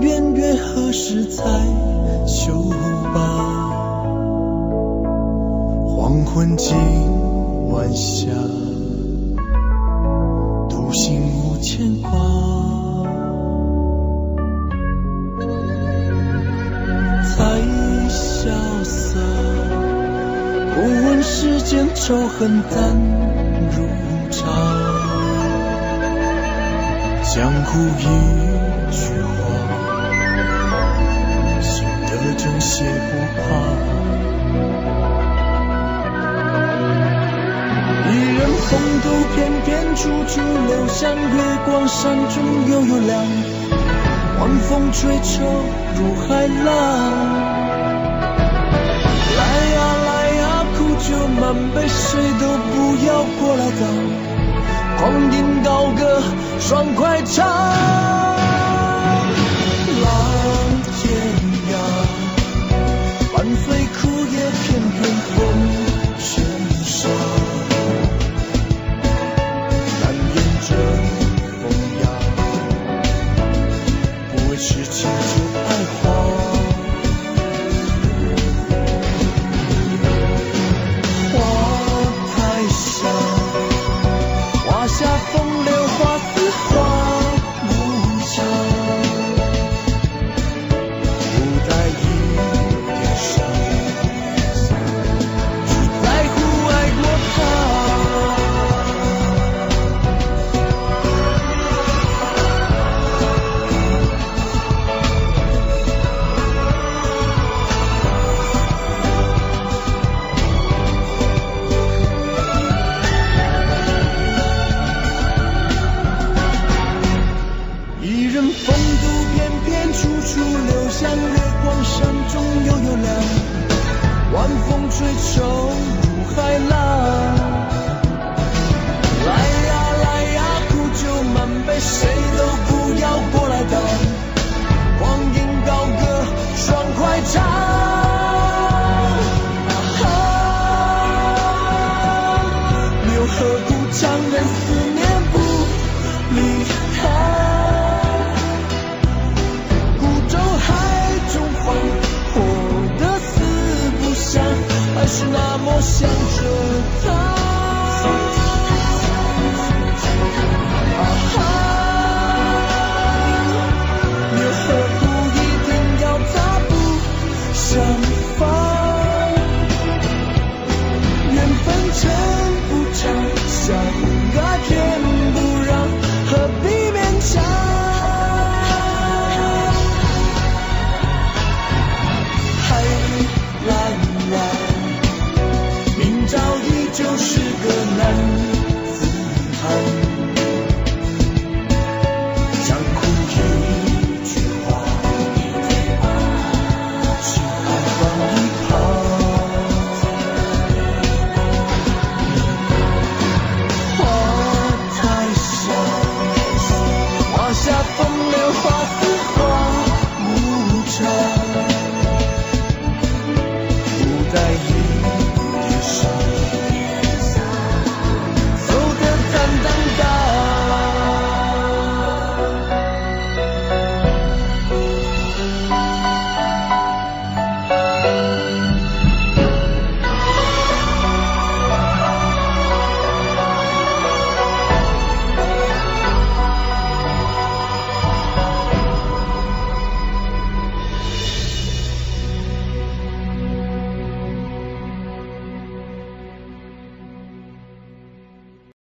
圆月何时才休吧。黄昏今晚霞，独行无牵挂。才潇洒，不问世间仇恨淡如茶。江湖一句话正邪不怕。一人风度翩翩，处处留香。月光山中悠悠亮，晚风吹愁入海浪。来呀来呀，苦酒满杯，谁都不要过来挡。狂饮高歌，爽快唱。留香。月光山中悠悠亮，晚风吹愁入海浪。来呀来呀，苦酒满杯，谁都不要过来挡。光阴高歌，爽快唱。你又何苦强忍思念不离还是那么想着他。